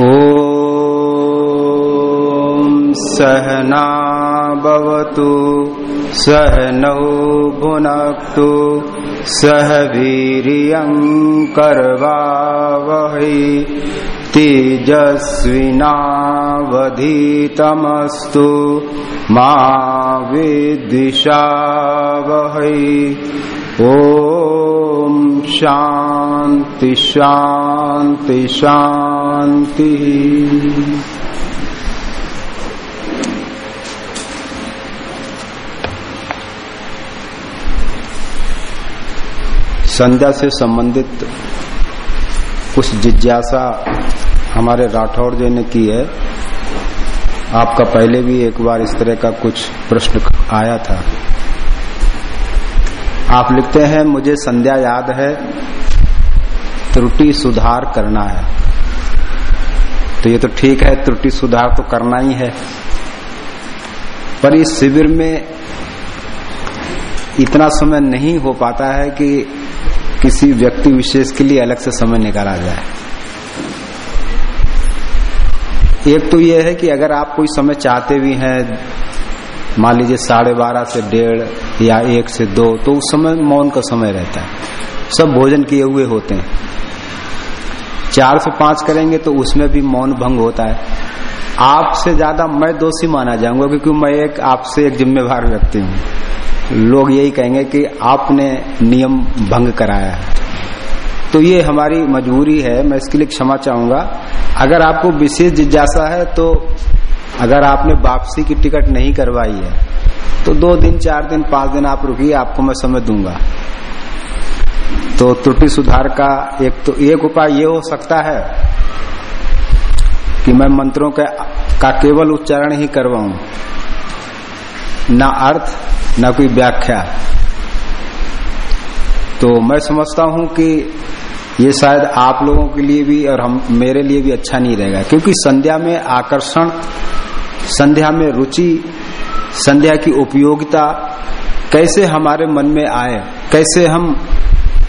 ॐ सहनावतु सहनौ भुनक्तु सह वीर्यङ्कर्वावहै तेजस्विनावधीतमस्तु मा विद्विषावहै। ॐ शान्ति शांति शांति। संध्या से संबंधित कुछ जिज्ञासा हमारे राठौर जी ने की है। आपका पहले भी एक बार इस तरह का कुछ प्रश्न आया था। आप लिखते हैं, मुझे संध्या याद है त्रुटि सुधार करना है। तो ये तो ठीक है, त्रुटि सुधार तो करना ही है। पर इस शिविर में इतना समय नहीं हो पाता है कि किसी व्यक्ति विशेष के लिए अलग से समय निकाला जाए। एक तो यह है कि अगर आप कोई समय चाहते भी हैं, मान लीजिए साढ़े बारह से डेढ़ या एक से दो तो उस समय मौन का समय रहता है। सब भोजन किए हुए होते हैं। चार से पाँच करेंगे तो उसमें भी मौन भंग होता है। आपसे ज़्यादा मैं दोषी माना जाऊँगा क्योंकि मैं एक आपसे एक जिम्मेवार व्यक्ति हूँ। लोग यही कहेंगे कि आपने नियम भंग कराया है। तो ये हमारी मजबूरी है। मैं इसके लिए क्षमा चाहूँगा। अगर आपको विशेष जिज्ञासा है तो अगर आपने वापसी की टिकट नहीं करवाई है तो दो दिन, चार दिन, पाँच दिन आप रुकिए, आपको मैं समय दूँगा। तो त्रुटि सुधार का एक तो एक उपाय ये हो सकता है कि मैं मंत्रों के का केवल उच्चारण ही करवाऊं। ना अर्थ, ना कोई व्याख्या। तो मैं समझता हूँ कि ये शायद आप लोगों के लिए भी और हम, मेरे लिए भी अच्छा नहीं रहेगा, क्योंकि संध्या में आकर्षण, संध्या में रुचि, संध्या की उपयोगिता कैसे हमारे मन में आए, कैसे हम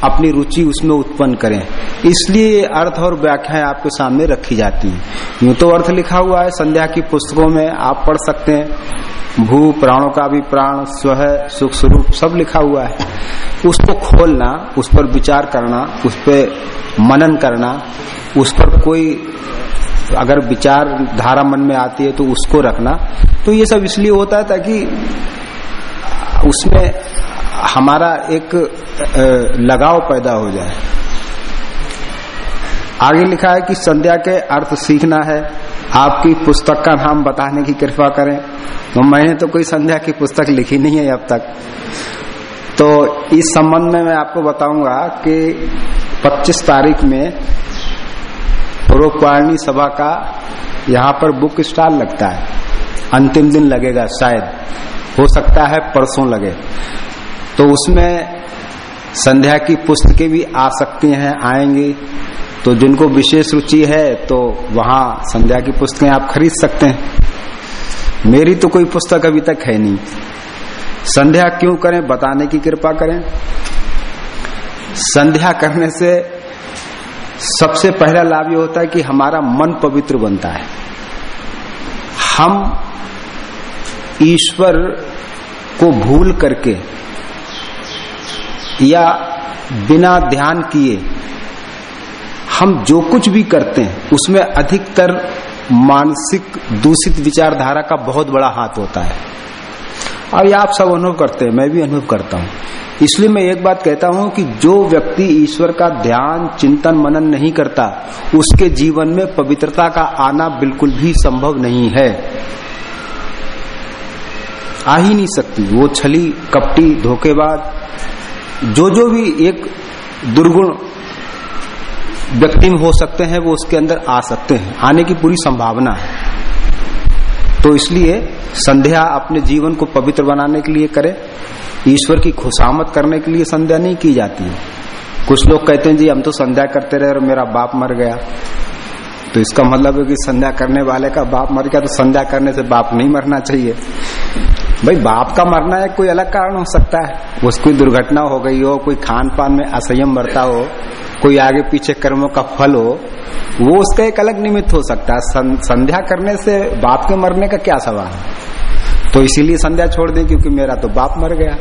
अपनी रुचि उसमें उत्पन्न करें। इसलिए अर्थ और व्याख्याएँ आपके सामने रखी जाती हैं। यूँ तो अर्थ लिखा हुआ है, संध्या की पुस्तकों में आप पढ़ सकते हैं। भू, प्राणों का भी प्राण, स्व सुख स्वरूप सब लिखा हुआ है। उसको खोलना, उस पर विचार करना, उस पर मनन करना, उस पर कोई अगर विचार धारा मन में आती है तो उसको रखना। तो ये सब इसलिए होता है ताकि उसमें हमारा एक लगाव पैदा हो जाए। आगे लिखा है कि संध्या के अर्थ सीखना है। आपकी पुस्तक का नाम बताने की कृपा करें। तो मैंने तो कोई संध्या की पुस्तक लिखी नहीं है अब तक। तो इस संबंध में मैं आपको बताऊँगा कि 25 तारीख में पूर्वपाणी सभा का यहाँ पर बुक स्टॉल लगता है। अंतिम दिन लगेगा शायद। हो सकता है परसों लगे। तो उसमें संध्या की पुस्तकें भी आ सकती हैं, आएँगी। तो जिनको विशेष रुचि है तो वहाँ संध्या की पुस्तकें आप खरीद सकते हैं। मेरी तो कोई पुस्तक अभी तक है नहीं। संध्या क्यों करें, बताने की कृपा करें। संध्या करने से सबसे पहला लाभ ये होता है कि हमारा मन पवित्र बनता है। हम ईश्वर को भूल करके या बिना ध्यान किए हम जो कुछ भी करते हैं, उसमें अधिकतर मानसिक दूषित विचारधारा का बहुत बड़ा हाथ होता है। ये आप सब अनुभव करते हैं, मैं भी अनुभव करता हूँ। इसलिए मैं एक बात कहता हूँ कि जो व्यक्ति ईश्वर का ध्यान, चिंतन, मनन नहीं करता, उसके जीवन में पवित्रता का आना बिल्कुल भी संभव नहीं है। आ ही नहीं सकती। वो छली, कपटी, धोखेबाज जो जो भी एक दुर्गुण व्यक्ति में हो सकते हैं, वो उसके अंदर आ सकते हैं। आने की पूरी संभावना है। तो इसलिए संध्या अपने जीवन को पवित्र बनाने के लिए करे। ईश्वर की खुशामद करने के लिए संध्या नहीं की जाती है। कुछ लोग कहते हैं, जी, हम तो संध्या करते रहे और मेरा बाप मर गया। तो इसका मतलब है कि संध्या करने वाले का बाप मर गया तो संध्या करने से बाप नहीं मरना चाहिए। भाई बाप का मरना है कोई अलग कारण हो सकता है। उसकी दुर्घटना हो गई हो कोई खान पान में असंयम बरता हो कोई आगे पीछे कर्मों का फल हो वो उसका एक अलग निमित्त हो सकता है। सं, संध्या करने से बाप के मरने का क्या सवाल है? तो इसीलिए संध्या छोड़ दें क्योंकि मेरा तो बाप मर गया।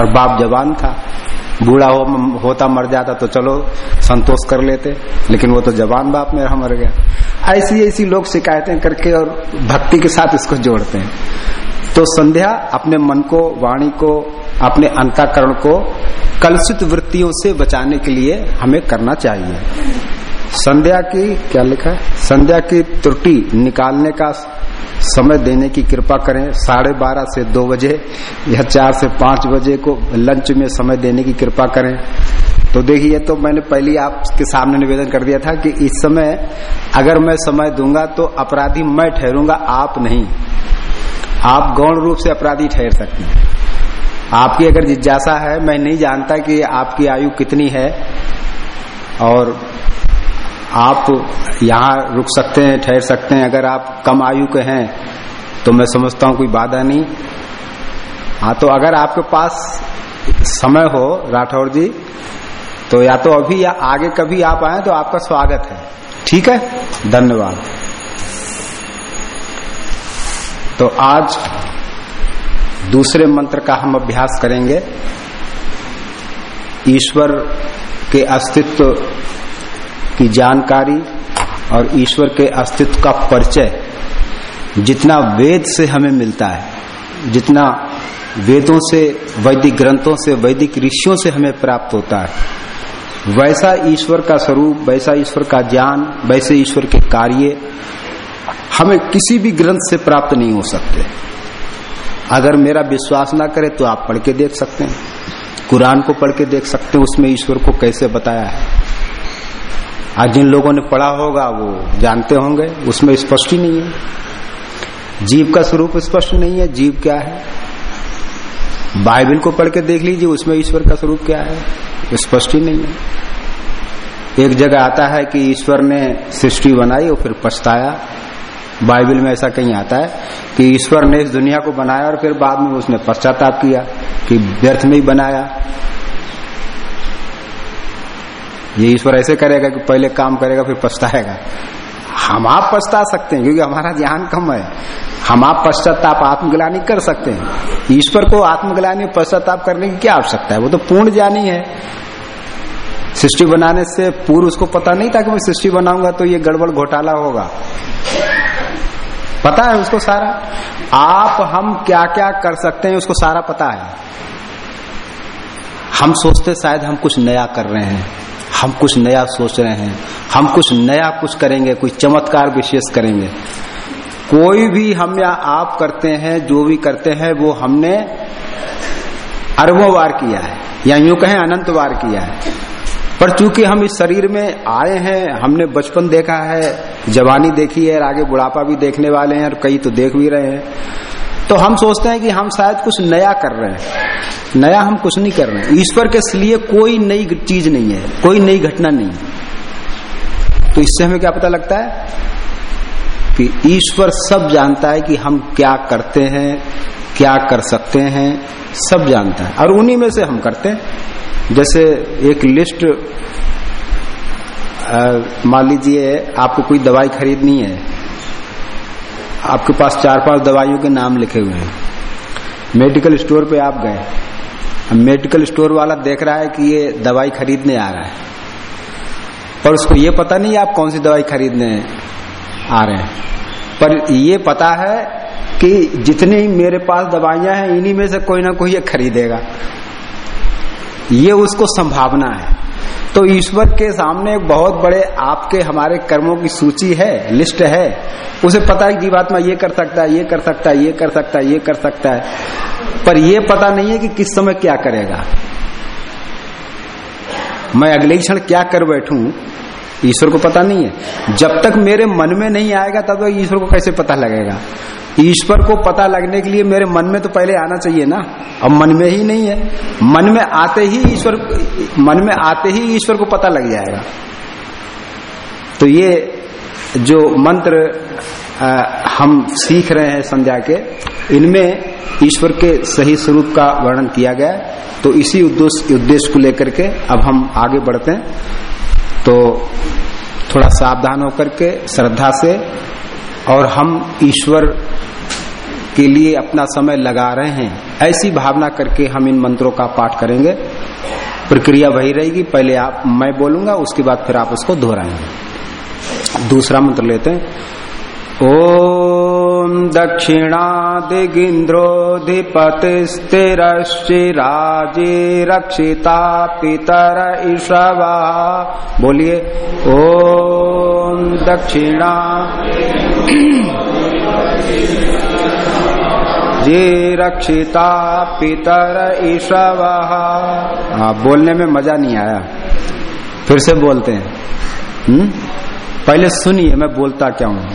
और बाप जवान था। बूढ़ा हो, होता मर जाता तो चलो संतोष कर लेते। लेकिन वो तो जवान बाप मेरा मर गया। ऐसी ऐसी लोग शिकायतें करके और भक्ति के साथ इसको जोड़ते हैं। तो संध्या अपने मन को, वाणी को, अपने अंताकरण को कलुषित वृत्तियों से बचाने के लिए हमें करना चाहिए। संध्या की, क्या लिखा है? संध्या की त्रुटि निकालने का समय देने की कृपा करें। साढ़े बारह से दो बजे या चार से पाँच बजे को लंच में समय देने की कृपा करें। तो देखिए तो मैंने पहले आपके सामने निवेदन कर दिया था कि इस समय अगर मैं समय दूँगा तो अपराधी मैं ठहरूँगा, आप नहीं। आप गौण रूप से अपराधी ठहर सकते हैं। आपकी अगर जिज्ञासा है, मैं नहीं जानता कि आपकी आयु कितनी है, और आप यहाँ रुक सकते हैं, ठहर सकते हैं। अगर आप कम आयु के हैं तो मैं समझता हूँ कोई बाधा नहीं। हाँ तो अगर आपके पास समय हो, राठौर जी तो या तो अभी या आगे कभी आप आए तो आपका स्वागत है। ठीक है? धन्यवाद। तो आज दूसरे मंत्र का हम अभ्यास करेंगे। ईश्वर के अस्तित्व की जानकारी और ईश्वर के अस्तित्व का परिचय जितना वेद से हमें मिलता है, जितना वेदों से, वैदिक ग्रंथों से, वैदिक ऋषियों से हमें प्राप्त होता है। वैसा ईश्वर का स्वरूप, वैसा ईश्वर का ज्ञान, वैसे ईश्वर के कार्य हमें किसी भी ग्रंथ से प्राप्त नहीं हो सकते। अगर मेरा विश्वास ना करे तो आप पढ़ के देख सकते हैं। कुरान को पढ़ के देख सकते हैं, उसमें ईश्वर को कैसे बताया है। आज जिन लोगों ने पढ़ा होगा, वो जानते होंगे, उसमें स्पष्ट ही नहीं है। जीव का स्वरूप स्पष्ट नहीं है, जीव क्या है? बाइबल को पढ़ के देख लीजिए, उसमें ईश्वर का स्वरूप क्या है? स्पष्ट ही नहीं है। एक जगह आता है कि ईश्वर ने सृष्टि बनाई और फिर पछताया। बाइबल में ऐसा कहीं आता है कि ईश्वर ने इस दुनिया को बनाया और फिर बाद में उसने पश्चाताप किया कि व्यर्थ में ही बनाया। ये ईश्वर ऐसे करेगा कि पहले काम करेगा, फिर पछताएगा। हम आप पछता सकते हैं, क्योंकि हमारा ध्यान कम है। हम आप पश्चाताप, आत्मग्लानी कर सकते हैं। ईश्वर को आत्मग्लानी पश्चाताप करने की क्या आवश्यकता है? वो तो पूर्ण ज्ञानी है। सृष्टि बनाने से पूर्व उसको पता नहीं था कि मैं सृष्टि बनाऊँगा तो ये गड़बड़ घोटाला होगा। पता है उसको सारा? आप, हम क्या क्या कर सकते हैं, उसको सारा पता है। हम सोचते शायद हम कुछ नया कर रहे हैं। हम कुछ नया सोच रहे हैं। हम कुछ नया कुछ करेंगे, कुछ चमत्कार विशेष करेंगे। कोई भी हम या आप करते हैं, जो भी करते हैं, वो हमने अरबों बार किया है। या यूँ कहें, अनंत बार किया है। पर चूँकि हम इस शरीर में आए हैं, हमने बचपन देखा है, जवानी देखी है, और आगे बुढ़ापा भी देखने वाले हैं, और कई तो देख भी रहे हैं। तो हम सोचते हैं कि हम शायद कुछ नया कर रहे हैं। नया हम कुछ नहीं कर रहे हैं। ईश्वर के लिए कोई नई चीज़ नहीं है, कोई नई घटना नहीं। है तो इससे हमें क्या पता लगता है? कि ईश्वर सब जानता है कि हम क्या करते हैं, क्या कर सकते हैं, सब जानता है। और उन्हीं में से हम करते हैं। जैसे एक लिस्ट मान लीजिए आपको कोई दवाई खरीदनी है, आपके पास चार पाँच दवाइयों के नाम लिखे हुए हैं। मेडिकल स्टोर पे आप गए मेडिकल स्टोर वाला देख रहा है कि ये दवाई खरीदने आ रहा है, पर उसको ये पता नहीं आप कौन सी दवाई खरीदने आ रहे हैं। पर ये पता है कि जितनी मेरे पास दवाइयाँ हैं, इन्हीं में से कोई ना कोई ये खरीदेगा। ये उसको संभावना है। तो ईश्वर के सामने एक बहुत बड़े आपके हमारे कर्मों की सूची है, लिस्ट है। उसे पता है जीवात्मा ये कर सकता है, ये कर सकता है, ये कर सकता है, ये कर सकता है। पर यह पता नहीं है कि किस समय क्या करेगा। मैं अगले क्षण क्या कर बैठू ईश्वर को पता नहीं है। जब तक मेरे मन में नहीं आएगा तब तक ईश्वर को कैसे पता लगेगा? ईश्वर को पता लगने के लिए मेरे मन में तो पहले आना चाहिए ना। अब मन में ही नहीं है। मन में आते ही ईश्वर मन में आते ही ईश्वर को पता लग जाएगा। तो ये जो मंत्र आ, हम सीख रहे हैं संध्या के इनमें ईश्वर के सही स्वरूप का वर्णन किया गया तो इसी उद्देश्य उद्देश्य को लेकर के अब हम आगे बढ़ते हैं। तो थोड़ा सावधान होकर के श्रद्धा से और हम ईश्वर के लिए अपना समय लगा रहे हैं, ऐसी भावना करके हम इन मंत्रों का पाठ करेंगे। प्रक्रिया वही रहेगी, पहले आप, मैं बोलूँगा, उसके बाद फिर आप उसको दोहराएँगे। दूसरा मंत्र लेते हैं। ॐ दक्षिणादिगिन्द्रोऽधिपतिस्थिरश्चिराजी रक्षिता पितर ईशवा बोलिए, ॐ दक्षिणा। जी रक्षिता पितर ईशव हाँ बोलने में मज़ा नहीं आया। फिर से बोलते हैं। हुँ? पहले सुनिए, मैं बोलता क्या हूँ?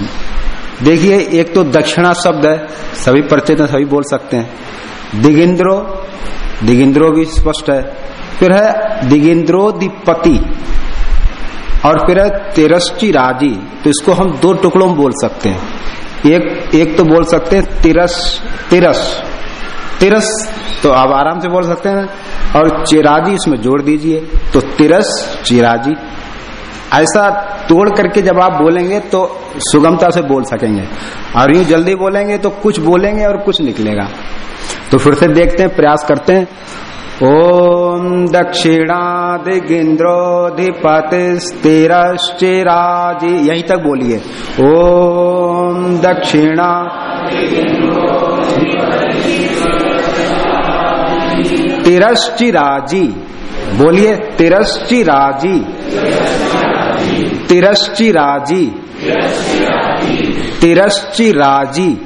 देखिए, एक तो दक्षिणा शब्द है, सभी परिचित सभी बोल सकते हैं। दिगिंद्रो दिगिंद्रो भी स्पष्ट है। फिर है दिगिंद्रो दिपति और फिर है तिरश्ची राज़ी। तो इसको हम दो टुकड़ों में बोल सकते हैं। एक एक तो बोल सकते हैं, तिरस तिरस। तिरस तो आप आराम से बोल सकते हैं, और चिराजी इसमें जोड़ दीजिए। तो तिरस, चिराजी। ऐसा तोड़ करके जब आप बोलेंगे तो सुगमता से बोल सकेंगे। और यूँ जल्दी बोलेंगे तो कुछ बोलेंगे और कुछ निकलेगा। तो फिर से देखते हैं, प्रयास करते हैं। ओम दक्षिणादिगिंद्रोधिपतिस्थिरश्चिराजी, यहीं तक बोलिए। ओम दक्षिणा तिरश्चिराजी बोलिए। तिरश्चिराजी। तिरश्चिराजी तिरश्चिराजी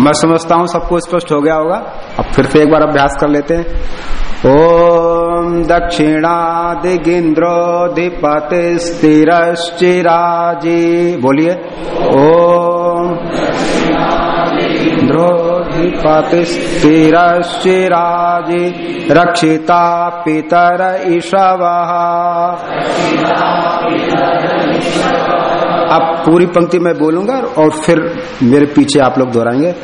मैं समझता हूँ सबको स्पष्ट हो गया होगा। अब फिर से एक बार अभ्यास कर लेते हैं। ओम दक्षिणादिगिंद्रोधिपतिस्थिरश्चिराजी बोलिए। ओम द्रोधिपतिस्थिरश्चिराजी रक्षिता पितर ईशव अब पूरी पंक्ति मैं बोलूँगा और फिर मेरे पीछे आप लोग दोहराएँगे।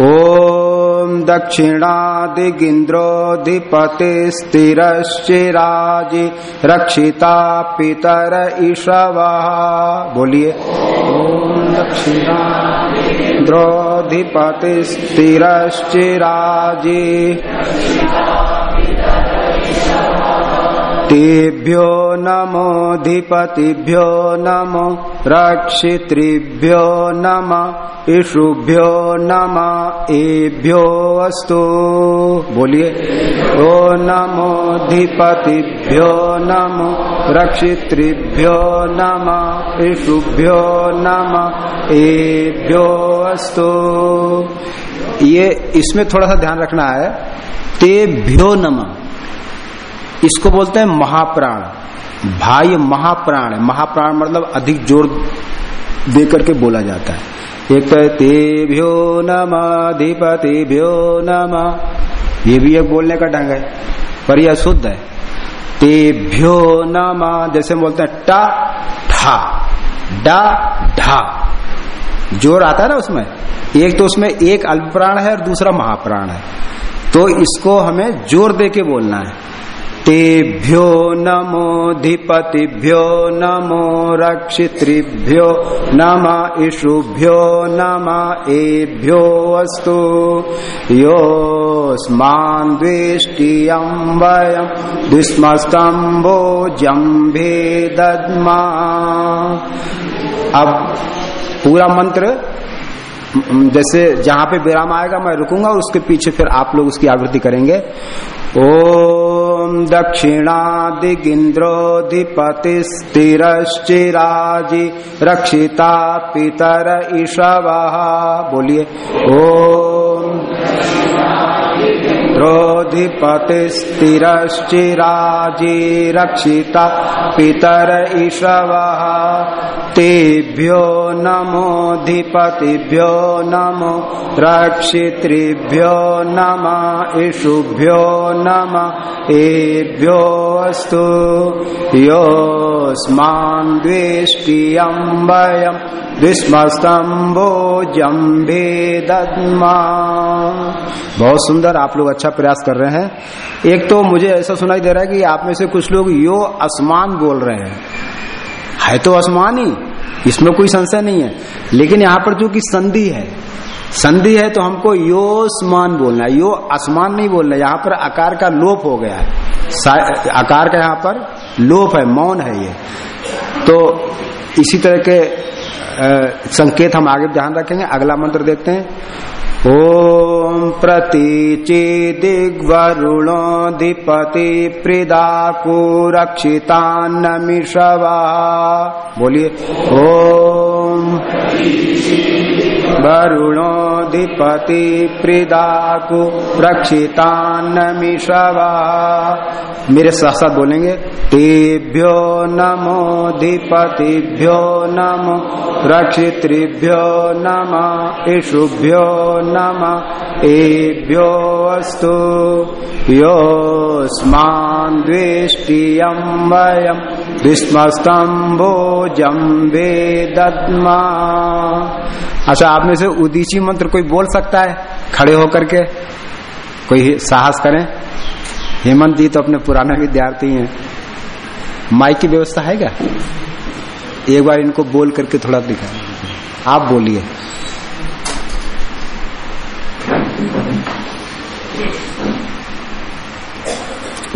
ओम दक्षिणादिगिंद्रोधिपतिस्थिरश्चिराजी रक्षिता पितर ईशव बोलिए। दक्षिणा द्रोधिपतिस्थिरश्चिराजी तेभ्यो नमोधिपतिभ्यो नमो रक्षितृभ्यो नम ईशुभ्यो नम एभ्यो अस्तु। बोलिए। ओ नमोधिपतिभ्यो नमो रक्षितृभ्यो नम ईशुभ्यो नम एभ्यो अस्तु। ये इसमें थोड़ा सा ध्यान रखना है। तेभ्यो नमः। इसको बोलते हैं महाप्राण। भाई महाप्राण है। महाप्राण मतलब अधिक ज़ोर दे करके बोला जाता है। एक तो तेभ्यो नम अधिपतिभ्यो नम। ये भी एक बोलने का ढंग है, पर यह शुद्ध है। तेभ्यो नम, जैसे बोलते हैं, टा ठा डा ढा। ज़ोर आता है ना उसमें? एक तो उसमें एक अल्प प्राण है और दूसरा महाप्राण है। तो इसको हमें ज़ोर दे के बोलना है। तेभ्यो नमो नमोधिपतिभ्यो नमो रक्षितृभ्यो नम ईशुभ्यो नम एभ्यो अस्तु। योस्मान् द्वेष्टियं वयं द्विस्मस्तम्भो जम्भे दद्मा अब पूरा मंत्र जैसे जहाँ पे विराम आएगा मैं रुकूँगा और उसके पीछे फिर आप लोग उसकी आवृत्ति करेंगे। ओम दक्षिणादिगिंद्रोधिपतिस्थिरश्चिराजी रक्षिता पितर ईशव बोलिए ओम रोधिपतिस्थिरश्चिराजी रक्षिता पितर ईशव तेभ्यो नमोधिपतिभ्यो नमो रक्षितृभ्यो नम ईशुभ्यो नम एभ्यो अस्तु। योस्मान् जम्भे बहुत सुंदर आप लोग अच्छा प्रयास कर रहे हैं। एक तो मुझे ऐसा सुनाई दे रहा है कि आप में से कुछ लोग यो आसमान बोल रहे हैं। है तो आसमान ही, इसमें कोई संशय नहीं है। लेकिन यहाँ पर जो कि संधि है संधि है तो हमको यो स्मान बोलना है। यो आसमान नहीं बोलना यहाँ पर आकार का लोप हो गया है। आकार का यहाँ पर लोप है, मौन है ये। तो इसी तरह के संकेत हम आगे ध्यान रखेंगे। अगला मंत्र देखते हैं। ओम ॐ प्रतीचिदिग्वरुणोऽधिपति प्रिदाकु रक्षितान्नमिषवा बोलिए। ॐ वरुणोऽधिपति प्रिदाकु रक्षितान्नमिषवा मेरे साथ साथ बोलेंगे, तेभ्यो नमोधिपतिभ्यो नमो, रक्षितृभ्यो नम ईशुभ्यो नम एभ्यो अस्तु, योऽस्मान् द्वेष्टियं वयम् विस्मस्तम्भोजं वेदद्मा अच्छा आप में से उदीची मंत्र कोई बोल सकता है? खड़े होकर के कोई साहस करें। हेमंत जी तो अपने पुराने विद्यार्थी हैं। माइक की व्यवस्था है क्या? एक बार इनको बोल करके थोड़ा दिखा। आप बोलिए।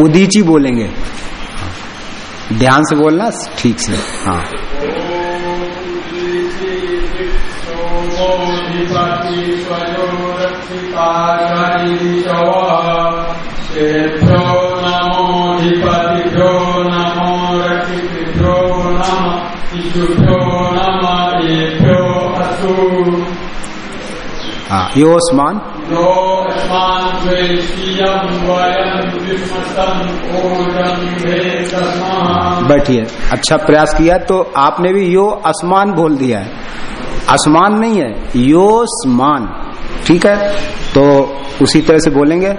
उदीची बोलेंगे। ध्यान से बोलना? ठीक से। हाँ। नमोधिपतिभ्यो योस्मान बैठिए। अच्छा प्रयास किया तो आपने भी यो आसमान बोल दिया है। आसमान नहीं है योस्मान ठीक है? तो उसी तरह से बोलेंगे।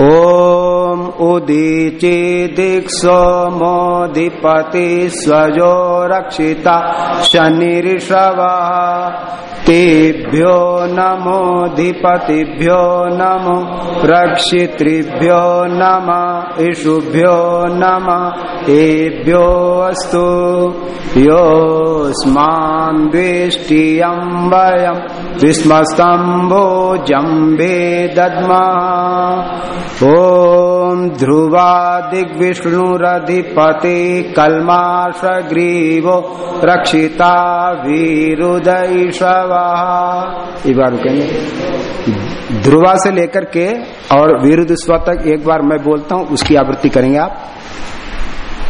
ओम उदीचे दीक्षो मोधिपति स्वजो रक्षिता शनिषवा तेभ्यो नमोधिपतिभ्यो नमो रक्षितृभ्यो नम ईशुभ्यो नम एभ्यो अस्तु योऽस्मान् द्वेष्टियं वयम् विस्मस्तम्भो जम्बे दद्मा ॐ ध्रुवा दिग्विष्णुरधिपति कल्माशग्रीवो रक्षिता वीरुदैषवा एक बार रुकेंगे। ध्रुवा से लेकर के और वीरुद स्व तक एक बार मैं बोलता हूँ, उसकी आवृत्ति करेंगे आप।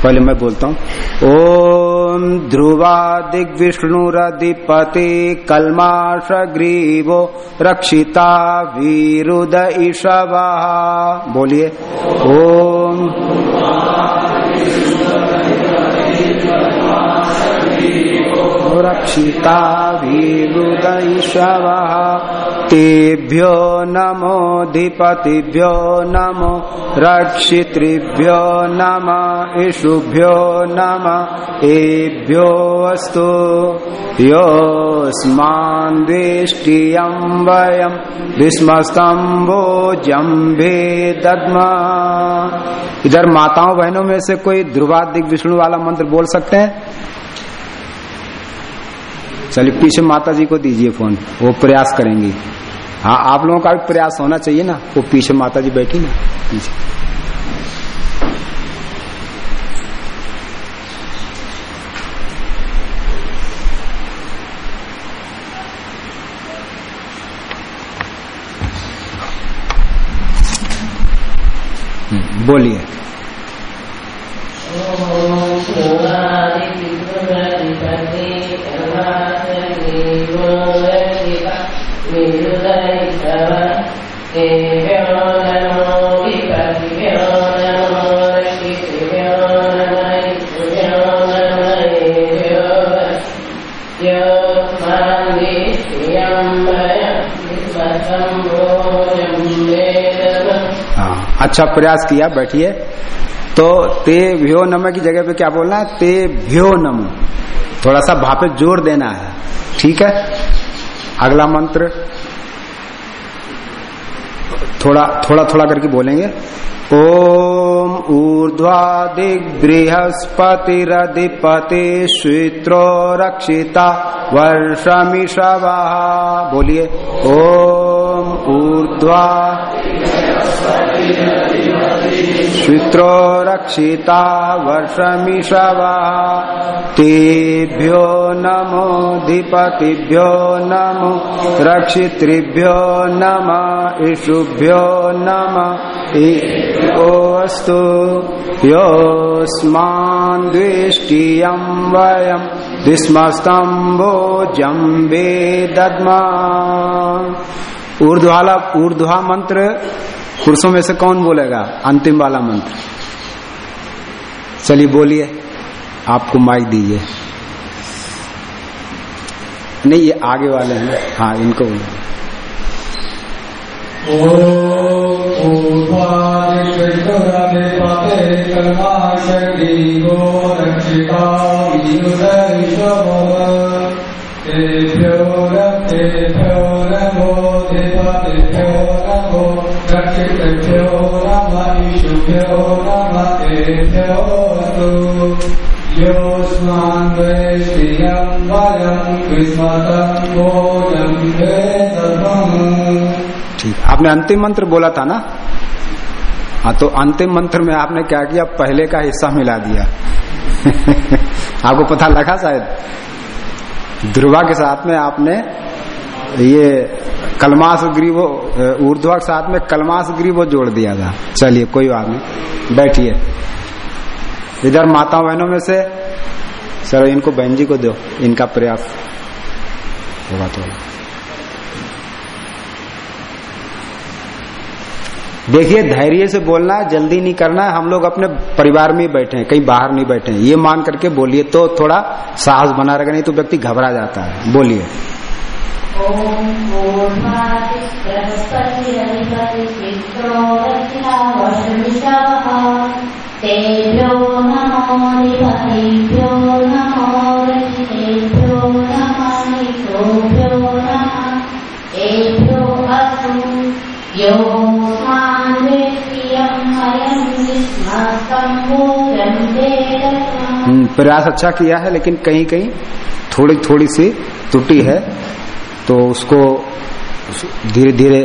पहले मैं बोलता हूँ। ओम ध्रुवा दिग्विष्णुरधिपति कलमाश ग्रीवो रक्षिता वीरुद ईशवा। बोलिए। ओम रक्षिता वीरुदैषवः तेभ्यो नमोधिपतिभ्यो नमो रक्षितृभ्यो नम ईशुभ्यो नम एभ्यो अस्तु योऽस्मान् द्वेष्टियं वयम् दद्मा। इधर माताओं बहनों में से कोई ध्रुवादिक विष्णु वाला मंत्र बोल सकते हैं? चलिए पीछे माता जी को दीजिए फ़ोन, वो प्रयास करेंगी। हाँ आप लोगों का भी प्रयास होना चाहिए ना, वो पीछे माता जी बैठी ना, पीछे। बोलिए। अच्छा प्रयास किया, बैठिए। तो ते भ्यो नम की जगह पे क्या बोलना है? ते भ्यो नम। थोड़ा सा भापे ज़ोर देना है। ठीक है? अगला मंत्र। थोड़ा थोड़ा थोड़ा करके बोलेंगे। ॐ ऊर्ध्वादिबृहस्पतिरधिपति श्वित्रो रक्षिता वर्षमिषवः बोलिए, ओम ऊर्ध्वा श्वित्रो रक्षिता वर्षमिषवः। तेभ्यो नमोऽधिपतिभ्यो नमो रक्षितृभ्यो नम इषुभ्यो नम। ओस्तु योऽस्मान् द्वेष्टियम् वयम् विस्मस्तम्भोजम् वेदद्मा। ऊर्ध्वाला ऊर्ध्वा मंत्र पुरुषों में से कौन बोलेगा? अंतिम वाला मंत्र। चलिए बोलिए। आपको माइक दीजिए। नहीं, ये आगे वाले हैं। हाँ इनको बोलिए। ठीक। आपने अंतिम मंत्र बोला था ना? हाँ तो अंतिम मंत्र में आपने क्या किया? पहले का हिस्सा मिला दिया। आपको पता लगा शायद? ध्रुवा के साथ में आपने ये कलमास ग्रीवो, ऊर्ध्वा के साथ में कलमास ग्रीवो जोड़ दिया था। चलिए, कोई बात नहीं। बैठिए। इधर माता बहनों में से सर इनको बहन जी को दो। इनका प्रयास। होगा। थोड़ा देखिए, धैर्य से बोलना, जल्दी नहीं करना, हम लोग अपने परिवार में बैठे हैं, कहीं बाहर नहीं बैठे हैं। ये मान करके बोलिए तो थोड़ा साहस बना रहेगा, नहीं तो व्यक्ति घबरा जाता है। बोलिए। प्रयास अच्छा किया है, लेकिन कहीं कहीं थोड़ी थोड़ी सी त्रुटि है तो उसको धीरे धीरे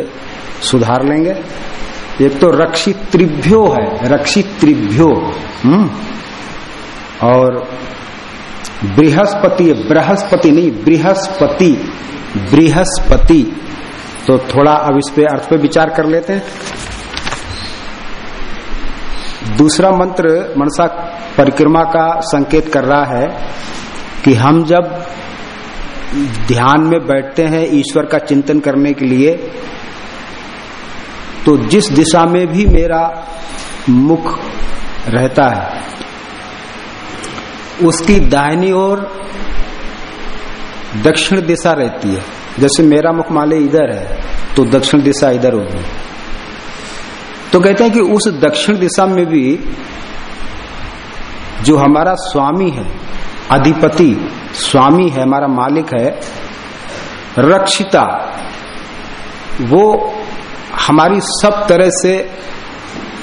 सुधार लेंगे। एक तो रक्षित त्रिभ्यो है रक्षित त्रिभ्यो हम्म और बृहस्पति बृहस्पति नहीं, बृहस्पति बृहस्पति। तो थोड़ा अब इस पे अर्थ पे विचार कर लेते हैं। दूसरा मंत्र मनसा परिक्रमा का संकेत कर रहा है कि हम जब ध्यान में बैठते हैं ईश्वर का चिंतन करने के लिए तो जिस दिशा में भी मेरा मुख रहता है, उसकी दाहिनी ओर दक्षिण दिशा रहती है। जैसे मेरा मुख माले इधर है तो दक्षिण दिशा इधर होगी। तो कहते हैं कि उस दक्षिण दिशा में भी जो हमारा स्वामी है, अधिपति स्वामी है, हमारा मालिक है, रक्षिता, वो हमारी सब तरह से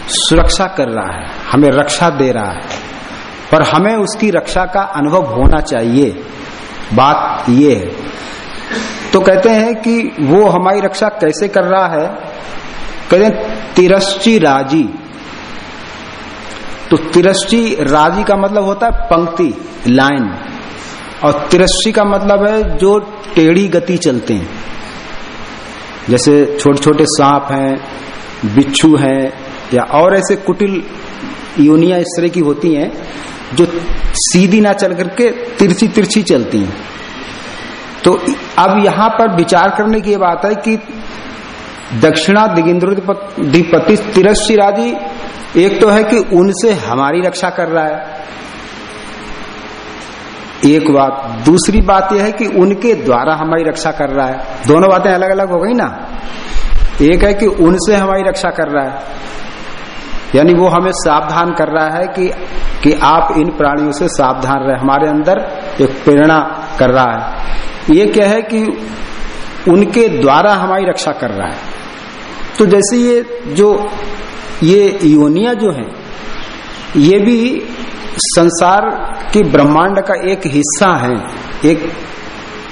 सुरक्षा कर रहा है, हमें रक्षा दे रहा है। पर हमें उसकी रक्षा का अनुभव होना चाहिए। बात ये है। तो कहते हैं कि वो हमारी रक्षा कैसे कर रहा है? कहते तिरश्ची राज़ी। तो तिरश्ची राज़ी का मतलब होता है पंक्ति, लाइन। और तिरश्ची का मतलब है जो टेढ़ी गति चलते हैं। जैसे छोटे छोटे सांप हैं, बिच्छू हैं, या और ऐसे कुटिल यूनिया इस तरह की होती हैं, जो सीधी ना चल करके तिरछी तिरछी चलती हैं। तो अब यहाँ पर विचार करने की बात है कि दक्षिणा दिगिंद्रोपति तिरश्ची राज़ी एक तो है कि उनसे हमारी रक्षा कर रहा है। एक बात, दूसरी बात यह है कि उनके द्वारा हमारी रक्षा कर रहा है। दोनों बातें अलग अलग हो गई ना? एक है कि उनसे हमारी रक्षा कर रहा है। यानी वो हमें सावधान कर रहा है कि कि आप इन प्राणियों से सावधान रहे। हमारे अंदर एक प्रेरणा कर रहा है। ये क्या है कि उनके द्वारा हमारी रक्षा कर रहा है। तो जैसे ये जो, ये योनिया जो है, ये भी संसार के ब्रह्मांड का एक हिस्सा है, एक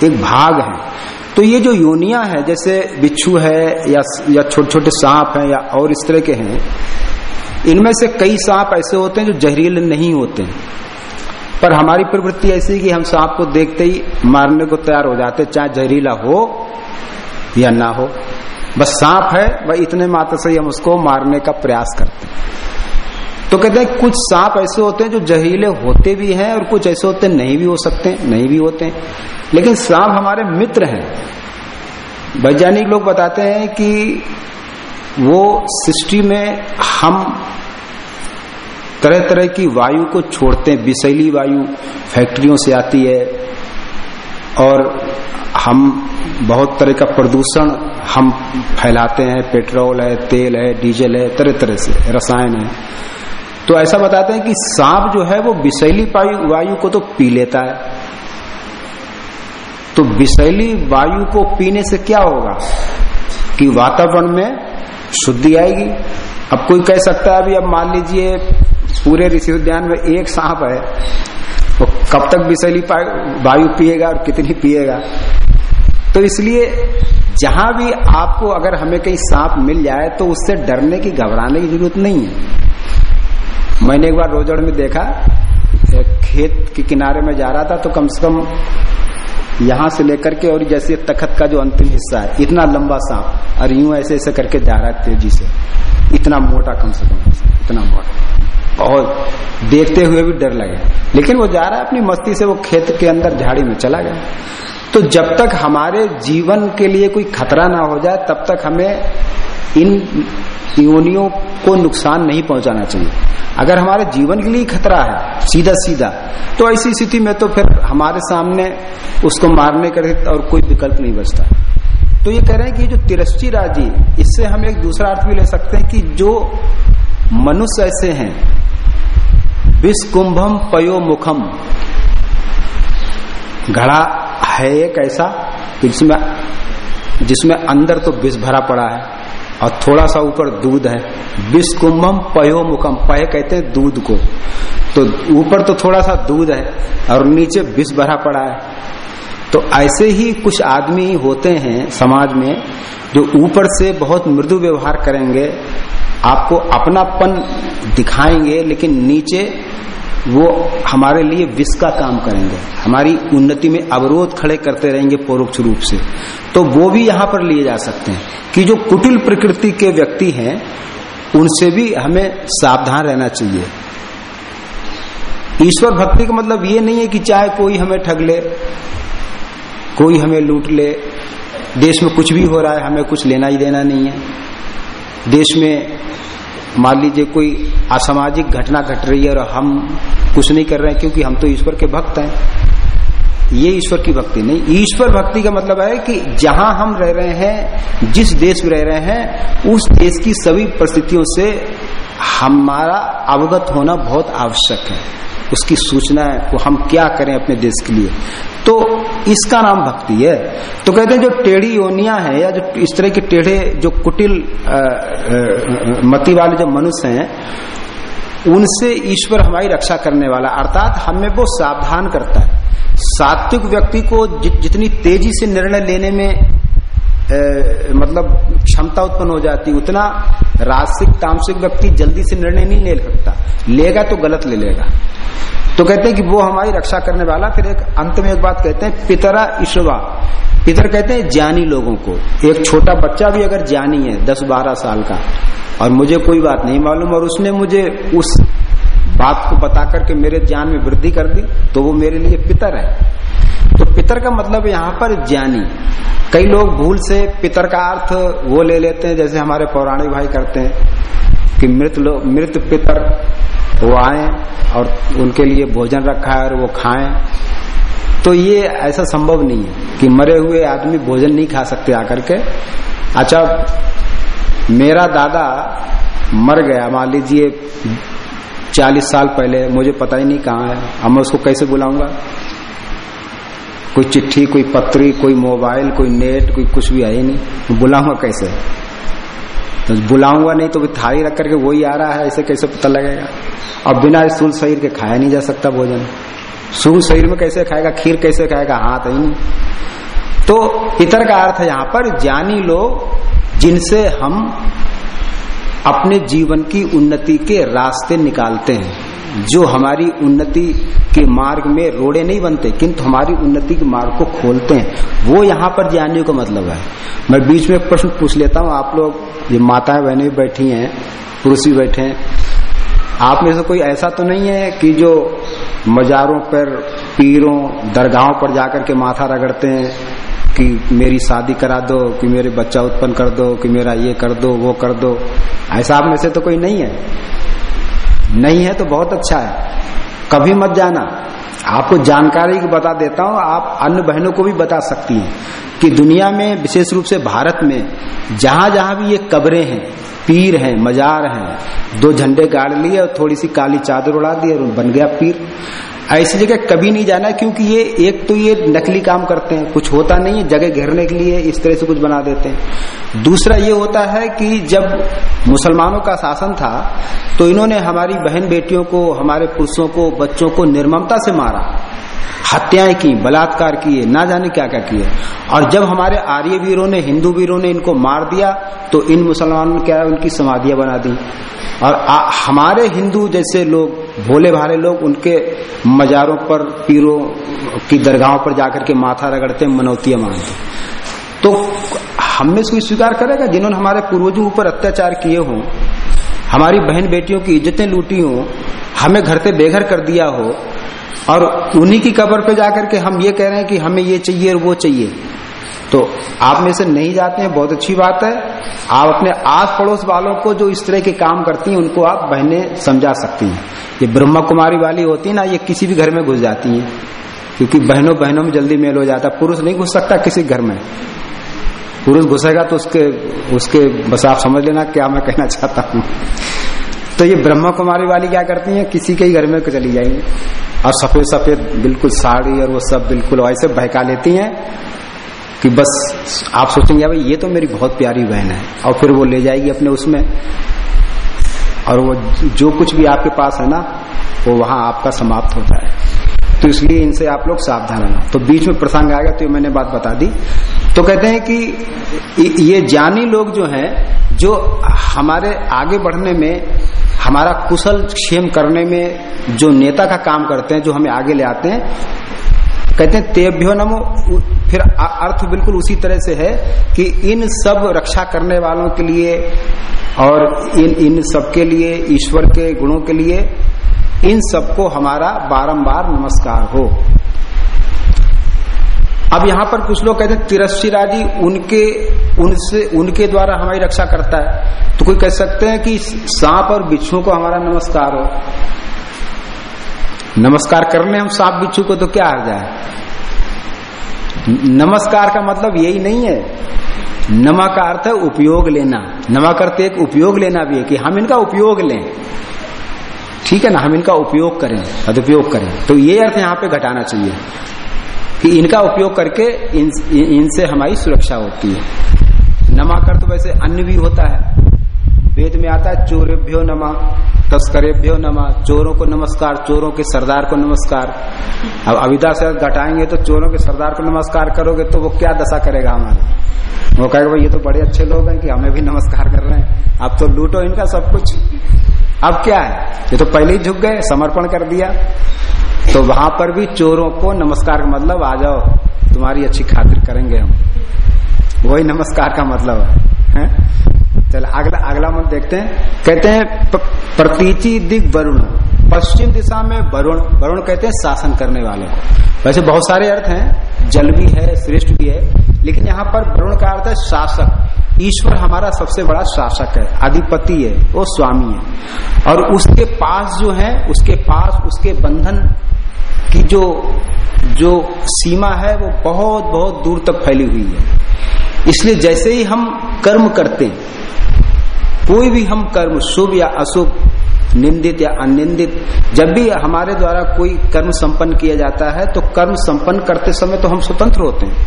एक भाग है। तो ये जो योनिया है, जैसे बिच्छू है, या या छोटे छोटे सांप हैं, या और इस तरह के हैं, इनमें से कई सांप ऐसे होते हैं जो जहरीले नहीं होते हैं। पर हमारी प्रवृत्ति ऐसी कि हम सांप को देखते ही मारने को तैयार हो जाते चाहे जहरीला हो या ना हो। बस सांप है, वह इतने मात्र से हम उसको मारने का प्रयास करते हैं। तो कहते हैं, कुछ सांप ऐसे होते हैं जो जहरीले होते भी हैं और कुछ ऐसे होते नहीं भी हो सकते, नहीं भी होते लेकिन सांप हमारे मित्र हैं। वैज्ञानिक लोग बताते हैं कि वो सृष्टि में हम तरह तरह की वायु को छोड़ते हैं। विषैली वायु फैक्ट्रियों से आती है और हम बहुत तरह का प्रदूषण हम फैलाते हैं, पेट्रोल है, तेल है, डीजल है तरह तरह से, रसायन है। तो ऐसा बताते हैं कि सांप जो है वो विषैली वायु को तो पी लेता है। तो विषैली वायु को पीने से क्या होगा? कि वातावरण में शुद्धि आएगी। अब कोई कह सकता है, अभी अब मान लीजिए, पूरे ऋषि उद्यान में एक सांप है, वो कब तक विषैली वायु पिएगा और कितनी पिएगा? तो इसलिए जहाँ भी आपको अगर हमें कहीं सांप मिल जाए तो उससे डरने की, घबराने की ज़रूरत नहीं है। मैंने एक बार रोजड़ में देखा खेत के किनारे में जा रहा था तो कम से कम यहाँ से लेकर के और जैसे तखत का जो अंतिम हिस्सा है, इतना लंबा सांप, और यूँ ऐसे ऐसे करके जा रहा है तेज़ी से। इतना मोटा कम से कम, इतना मोटा। और देखते हुए भी डर लगे। लेकिन वो जा रहा है, अपनी मस्ती से वो खेत के अंदर झाड़ी में चला गया। तो जब तक हमारे जीवन के लिए कोई खतरा ना हो जाए, तब तक हमें इन योनियों को नुकसान नहीं पहुंचाना चाहिए। अगर हमारे जीवन के लिए खतरा है सीधा सीधा तो ऐसी स्थिति में तो फिर हमारे सामने उसको मारने का और कोई विकल्प नहीं बचता। तो ये कह रहे हैं कि जो तिरस्ची राज़ी, इससे हम एक दूसरा अर्थ भी ले सकते हैं कि जो मनुष्य ऐसे हैं विष कुंभम पयो मुखम घड़ा है एक ऐसा जिसमें जिसमें अंदर तो विष भरा पड़ा है और थोड़ा सा ऊपर दूध है। विष कुंभम पयो मुखम, पय कहते हैं दूध को। तो ऊपर तो थोड़ा सा दूध है और नीचे विष भरा पड़ा है। तो ऐसे ही कुछ आदमी होते हैं समाज में जो ऊपर से बहुत मृदु व्यवहार करेंगे, आपको अपनापन दिखाएँगे, लेकिन नीचे वो हमारे लिए विष का काम करेंगे। हमारी उन्नति में अवरोध खड़े करते रहेंगे परोक्ष रूप से। तो वो भी यहाँ पर लिए जा सकते हैं कि जो कुटिल प्रकृति के व्यक्ति हैं, उनसे भी हमें सावधान रहना चाहिए। ईश्वर भक्ति का मतलब ये नहीं है कि चाहे कोई हमें ठग ले, कोई हमें लूट ले, देश में कुछ भी हो रहा है, हमें कुछ लेना ही देना नहीं है। देश में मान लीजिए कोई असामाजिक घटना घट रही है और हम कुछ नहीं कर रहे हैं क्योंकि हम तो ईश्वर के भक्त हैं। ये ईश्वर की भक्ति नहीं। ईश्वर भक्ति का मतलब है कि जहाँ हम रह रहे हैं, जिस देश में रह रहे हैं, उस देश की सभी परिस्थितियों से हमारा अवगत होना बहुत आवश्यक है। उसकी सूचना है वो हम क्या करें अपने देश के लिए। तो इसका नाम भक्ति है। तो कहते हैं जो टेढ़ी योनिया है या जो इस तरह के टेढ़े, जो कुटिल मति वाले जो मनुष्य हैं उनसे ईश्वर हमारी रक्षा करने वाला अर्थात हमें वो सावधान करता है। सात्विक व्यक्ति को जितनी तेज़ी से निर्णय लेने में ए, मतलब क्षमता उत्पन्न हो जाती उतना रासिक तामसिक व्यक्ति जल्दी से निर्णय नहीं ले सकता। लेगा तो गलत ले लेगा। तो कहते हैं कि वो हमारी रक्षा करने वाला फिर एक अंत में एक बात कहते हैं पितरा ईश्वा पितर कहते हैं ज्ञानी लोगों को। एक छोटा बच्चा भी अगर ज्ञानी है, दस बारह साल का, और मुझे कोई बात नहीं मालूम, और उसने मुझे उस बात को बता करके मेरे ज्ञान में वृद्धि कर दी तो वो मेरे लिए पितर है। तो पितर का मतलब यहाँ पर ज्ञानी। कई लोग भूल से पितर का अर्थ वो ले लेते हैं, जैसे हमारे पौराणिक भाई करते हैं, कि मृत लोग मृत पितर वो आए और उनके लिए भोजन रखा है और वो खाएँ। तो ये ऐसा संभव नहीं है कि मरे हुए आदमी भोजन नहीं खा सकते आकर के। अच्छा मेरा दादा मर गया। मान लीजिए चालीस साल पहले, मुझे पता ही नहीं कहाँ है। अब मैं उसको कैसे बुलाऊँगा? कोई चिट्ठी, कोई पत्री, कोई मोबाइल, कोई नेट, कोई कुछ भी ही नहीं। बुलाऊँगा कैसे? तो बुलाऊँगा नहीं तो थाली रख करके वही आ रहा है, ऐसे कैसे पता लगेगा? और बिना स्थूल शरीर के खाया नहीं जा सकता भोजन। स्थूल शरीर में कैसे खाएगा, खीर कैसे खाएगा? हाथ ही नहीं। तो इतर का अर्थ यहाँ पर, ज्ञानी लोग जिनसे हम अपने जीवन की उन्नति के रास्ते निकालते हैं, जो हमारी उन्नति के मार्ग में रोड़े नहीं बनते, किंतु हमारी उन्नति के मार्ग को खोलते हैं। वो यहाँ पर ज्ञानियों का मतलब है। मैं बीच में एक प्रश्न पूछ लेता हूँ, आप लोग, ये माताएँ बहनें बैठी हैं, पुरुष भी बैठे हैं। आप में से कोई ऐसा तो नहीं है कि जो मजारों पर, पीरों, दरगाहों पर जाकर के माथा रगड़ते हैं कि मेरी शादी करा दो, कि मेरे बच्चा उत्पन्न कर दो, कि मेरा ये कर दो, वो कर दो। ऐसा आप में से तो कोई नहीं है। नहीं है तो बहुत अच्छा है। कभी मत जाना। आपको जानकारी बता देता हूँ, आप अन्य बहनों को भी बता सकती हैं कि दुनिया में, विशेष रूप से भारत में जहाँ जहाँ भी ये कब्रें हैं पीर हैं, मजार हैं। दो झंडे गाड़ लिए और थोड़ी सी काली चादर उड़ा दी और बन गया पीर। ऐसी जगह कभी नहीं जाना क्योंकि ये एक तो ये नकली काम करते हैं। कुछ होता नहीं है, जगह घेरने के लिए इस तरह से कुछ बना देते हैं। दूसरा ये होता है कि जब मुसलमानों का शासन था तो इन्होंने हमारी बहन बेटियों को, हमारे पुरुषों को, बच्चों को निर्ममता से मारा। हत्याएँ की बलात्कार किए ना जाने क्या क्या किए। और जब हमारे आर्य वीरों ने हिंदू वीरों ने इनको मार दिया तो इन मुसलमानों ने क्या उनकी समाधियाँ बना दी। और आ, हमारे हिंदू जैसे लोग भोले भाले लोग उनके मजारों पर पीरों की दरगाहों पर जाकर के माथा रगड़ते मनौतियाँ मानते तो हम में कोई स्वीकार करेगा जिन्होंने हमारे पूर्वजों ऊपर अत्याचार किए हों हमारी बहन बेटियों की इज्जतें लूटी हों हमें घर से बेघर कर दिया हो और उन्हीं की कबर पे जाकर के हम ये कह रहे हैं कि हमें ये चाहिए और वो चाहिए। तो आप में से नहीं जाते हैं, बहुत अच्छी बात है। आप अपने आस पड़ोस वालों को जो इस तरह के काम करती हैं, उनको आप बहने समझा सकती हैं। ये ब्रह्मा कुमारी वाली होती है ना, ये किसी भी घर में घुस जाती हैं। क्योंकि बहनों बहनों में जल्दी मेल हो जाता पुरुष नहीं घुस सकता किसी घर में। पुरुष घुसेगा तो उसके उसके बस आप समझ लेना क्या मैं कहना चाहता हूँ। तो ये ब्रह्मा कुमारी वाली क्या करती हैं? किसी के ही घर में चली जाएँगी। और सफ़ेद सफ़ेद बिल्कुल साड़ी और वो सब बिल्कुल ऐसे बहका लेती हैं कि बस आप सोचेंगे भाई ये तो मेरी बहुत प्यारी बहन है। और फिर वो ले जाएगी अपने उसमें। और वो जो कुछ भी आपके पास है ना, वो वहाँ आपका समाप्त होता है तो इसलिए इनसे आप लोग सावधान रहना। तो बीच में प्रसंग आएगा तो मैंने बात बता दी। तो कहते हैं कि ये ज्ञानी लोग जो हैं, जो हमारे आगे बढ़ने में हमारा कुशल क्षेम करने में जो नेता का काम करते हैं, जो हमें आगे ले आते हैं, कहते हैं, तेभ्यो नमो फिर अर्थ बिल्कुल उसी तरह से है कि इन सब रक्षा करने वालों के लिए और इन इन सबके लिए, ईश्वर के गुणों के लिए, इन सबको हमारा बारंबार नमस्कार हो। अब यहाँ पर कुछ लोग कहते हैं तिरस्शिरा जी उनके, उनसे, उनके द्वारा हमारी रक्षा करता है। तो कोई कह सकते हैं कि सांप और बिच्छू को हमारा नमस्कार हो। नमस्कार करने हम सांप बिच्छू को तो क्या आ जाए नमस्कार का मतलब यही नहीं है। नमा का अर्थ है उपयोग लेना। नमा करते एक उपयोग लेना भी है कि हम इनका उपयोग लें। ठीक है ना? हम इनका उपयोग करें, सदुपयोग करें। तो ये अर्थ यहाँ पे घटाना चाहिए। कि इनका उपयोग करके इन, इनसे हमारी सुरक्षा होती है। नमा कर तो वैसे अन्य भी होता है। वेद में आता है चोरेभ्यो नमा तस्करेभ्यो नमा चोरों को नमस्कार चोरों के सरदार को नमस्कार। अब अविदा से घटाएँगे तो चोरों के सरदार को नमस्कार करोगे तो वो क्या दशा करेगा हमारे? वो कहेगा भाई ये तो बड़े अच्छे लोग हैं कि हमें भी नमस्कार कर रहे हैं। अब तो लूटो इनका सब कुछ। अब क्या है? ये तो पहले ही झुक गए समर्पण कर दिया। तो वहाँ पर भी चोरों को नमस्कार का मतलब आ जाओ तुम्हारी अच्छी खातिर करेंगे हम। वही नमस्कार का मतलब है, है? चल अगला अगला मंत्र देखते हैं। कहते हैं प्रतीचि दिग वरुण। पश्चिम दिशा में वरुण वरुण कहते हैं शासन करने वाले। को वैसे बहुत सारे अर्थ हैं जल भी है श्रेष्ठ भी है लेकिन यहाँ पर वरुण का अर्थ है शासक। ईश्वर हमारा सबसे बड़ा शासक है अधिपति है वो स्वामी है। और उसके पास जो है उसके पास उसके बंधन की जो जो सीमा है वो बहुत बहुत दूर तक फैली हुई है। इसलिए जैसे ही हम कर्म करते कोई भी हम कर्म, शुभ या अशुभ, निंदित या अनिंदित, जब भी हमारे द्वारा कोई कर्म संपन्न किया जाता है तो कर्म संपन्न करते समय तो हम स्वतंत्र होते हैं।